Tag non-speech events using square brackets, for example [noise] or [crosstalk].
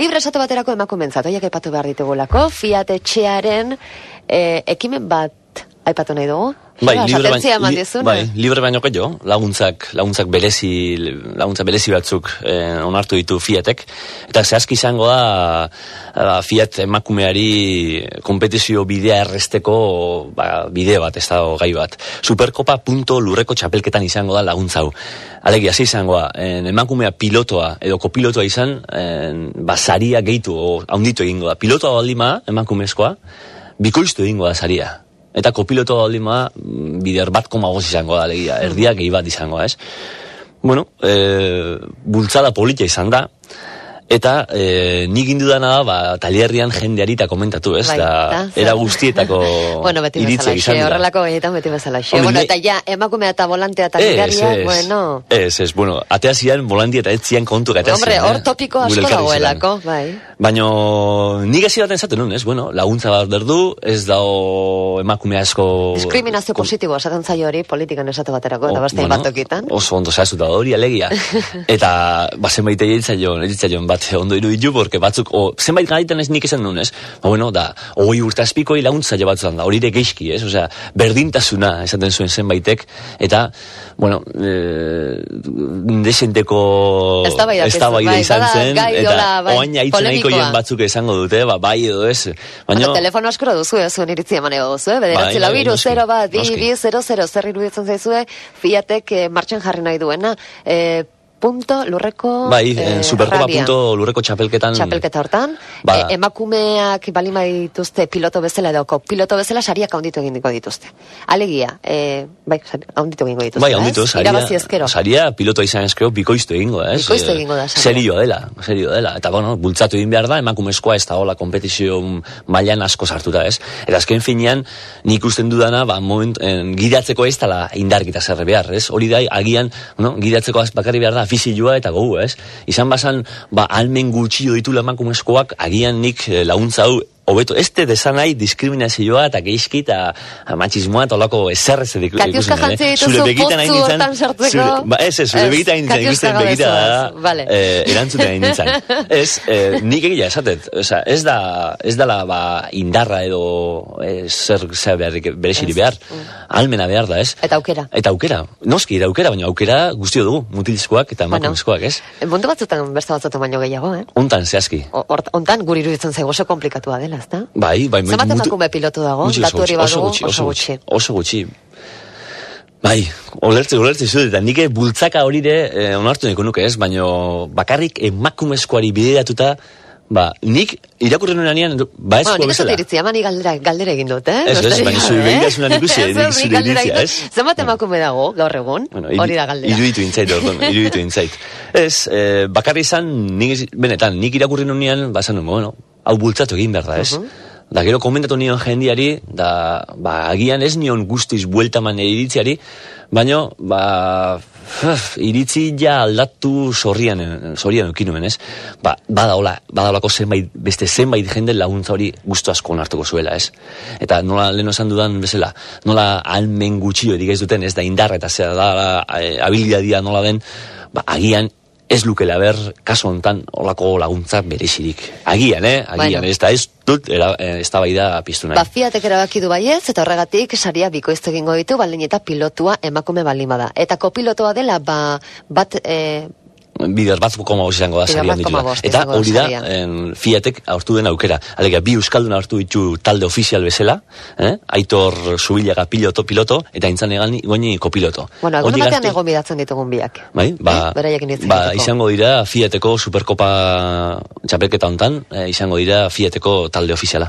libre esate baterako emakumentzat, oiak epatu behar ditugulako, Fiat etxearen eh, ekimen bat aipatu nahi dugu? Bai, Ba, libre, eman li- bai, libre baino gehiago, laguntzak, laguntzak berezi, laguntza berezi batzuk eh, onartu ditu Fiatek, eta zehazki izango da ba, Fiat emakumeari kompetizio bidea erresteko ba, bide bat, ez da gai bat. Superkopa punto lurreko txapelketan izango da laguntza hau. Alegia, hasi izango da, en, emakumea pilotoa edo kopilotoa izan, en, ba, saria gehitu, o, haunditu egingo da. Pilotoa baldima, emakumezkoa, bikoiztu egingo da saria. Eta kopiloto baldima bider bat koma izango da, alegia, erdiak gehi bat izango ez? Bueno, e, bultzada polita izan da, eta e, nik indudana da, ba, talierrian jendeari eta komentatu, ez? Bai, da, era guztietako [laughs] Bueno, beti bezala izan dira. horrelako gaietan beti bezala Hombre, Bueno, eta ja, emakumea eta volantea eta ez, bueno... ez, ez, bueno, atea zian, volandi eta ez zian kontu atea Hombre, hor eh, topiko asko dagoelako, bai. Baina nik hasi baten zaten nun, ez? Bueno, laguntza bat berdu, ez dao emakume asko... Diskriminazio positibo esaten zaio hori politikan esate baterako, eta beste bueno, bat. Oso ondo zehaztuta hori alegia. [laughs] eta, ba, zenbait egin egin bat ondo iruditu, porque batzuk, o, zenbait gaitan ez nik esan duen, ez? Ba, bueno, da, hoi urtazpikoi laguntza jabatzen da, hori geizki, ez? Osea, berdintasuna esaten zuen zenbaitek, eta, bueno, e, desenteko piztu, eztabaida bai, izan zen, eta bai, oain aitzen nahiko jen batzuk esango dute, ba, bai edo ez. Baina, Baina, telefono askora duzu, ez zuen iritzia eman ego duzu, eh? Bederatzi Bai, lau bai, iru, noski, zero bat, bi, noski. bi, zero, zero, zer iruditzen zaizue, Fiatek eh, martxan jarri nahi duena, eh, punto lurreko bai, eh, eh, superkopa punto lurreko txapelketan... Txapelketa hortan, Ba- eh, emakumeak balima dituzte piloto bezala edo piloto bezala sariak haunditu egingo dituzte. Alegia, eh, bai, haunditu egingo dituzte, Bai, haunditu, ez? saria, saria pilotoa izan ezkero bikoiztu egingo ez? Bikoiztu egingo da, saria. Serioa dela, serioa dela. Eta, bueno, bultzatu egin behar da, emakumezkoa ez da hola kompetizio mailan asko sartuta, ez? Eta azken finean, nik usten dudana, ba, moment, en, gidatzeko ez dala indarkita zerre behar, ez? Hori da, agian, no, gidatzeko az- bakarri behar da, fizioa eta gogu, ez? Izan basan, ba, almen gutxio ditula emakumezkoak, agian nik eh, laguntza hau hobeto, ez te desan nahi diskriminazioa eta geizki eta matxismoa eta olako eserrez edik Katiuska jantzi dituzu poztu hortan sartzeko? ba, ez, ez, zure Ez, begitan egin nintzen, katiuska ikusten gabe begita da, zoaz, vale. eh, erantzuten egin nintzen. [laughs] ez, eh, nik egia esatet, osea, ez da, ez dala, ba, indarra edo eh, zer, zer beharrik, bereziri behar, almena behar da, ez? Eta aukera. Eta aukera, noski, eta aukera, baina aukera guztio dugu, mutilizkoak eta Bueno. emakumezkoak, ez? Eh, Mundu batzutan beste batzutan baino gehiago, eh? Hontan zehazki. O- hort- Hontan guri iruditzen zaigu oso komplikatua dela, ezta? Bai, bai, Zenbat mutu- emakume pilotu dago? Gutxi, Datu hori oso gutxi, oso gutxi, oso gutxi. Bai, olertze, olertze zut, eta nik bultzaka hori de, eh, onartu niko nuke ez, baino bakarrik emakumezkoari bideratuta, ba, nik irakurri nuen anean, ba ez Bueno, nik ez dut bezala. mani galdera, galdera egin dut, eh? Ez, ez, baina zure eh? begirasunan [laughs] ikusi, Ez, nik nik zure iritzia, ez? Zenbat emakume dago, gaur egun? Bueno, Hori da galdera. Iruditu intzait, orduan, iruditu intzait. Ez, eh, bakarri izan, nik, benetan, nik irakurri nunean, ba, nuen, bueno, hau bultzatu egin behar da, ez? Da, gero komentatu nion jendiari, da, ba, agian ez nion guztiz bueltaman iritziari, baino, ba, uf, iritzi ja aldatu sorrian, eh, sorrian eukinuen, ez? Ba, badaola, badaolako zenbait, beste zenbait jende laguntza hori gustu asko onartuko zuela, ez? Eta nola lehen esan dudan bezala, nola almen gutxio edik ez duten, ez da indarra eta zera da, eh, habilidadia nola den, ba, agian ez lukela ber, kaso hontan olako laguntza berezirik. Agian, eh? Agian, Bueno. ez da ez dut, era, ez da bai da piztu nahi. Ba, Fiatek erabaki du baiez, eta horregatik saria bikoiztu egingo ditu, baldin eta pilotua emakume balima da. Eta kopilotoa dela, ba, bat, eh, bider bat koma izango da Bider sarian bat koma ditula. bost Eta hori da, en, Fiatek hartu den aukera. Alega, bi euskaldun hartu ditu talde ofizial bezala, eh? Aitor Zubilaga piloto, piloto, eta intzan egan goini kopiloto. bueno, egun batean egon bidatzen ditugun biak. Bai, ba, Eh? Ba egiteko. izango dira Fiateko Superkopa txapelketa hontan, eh, izango dira Fiateko talde ofiziala.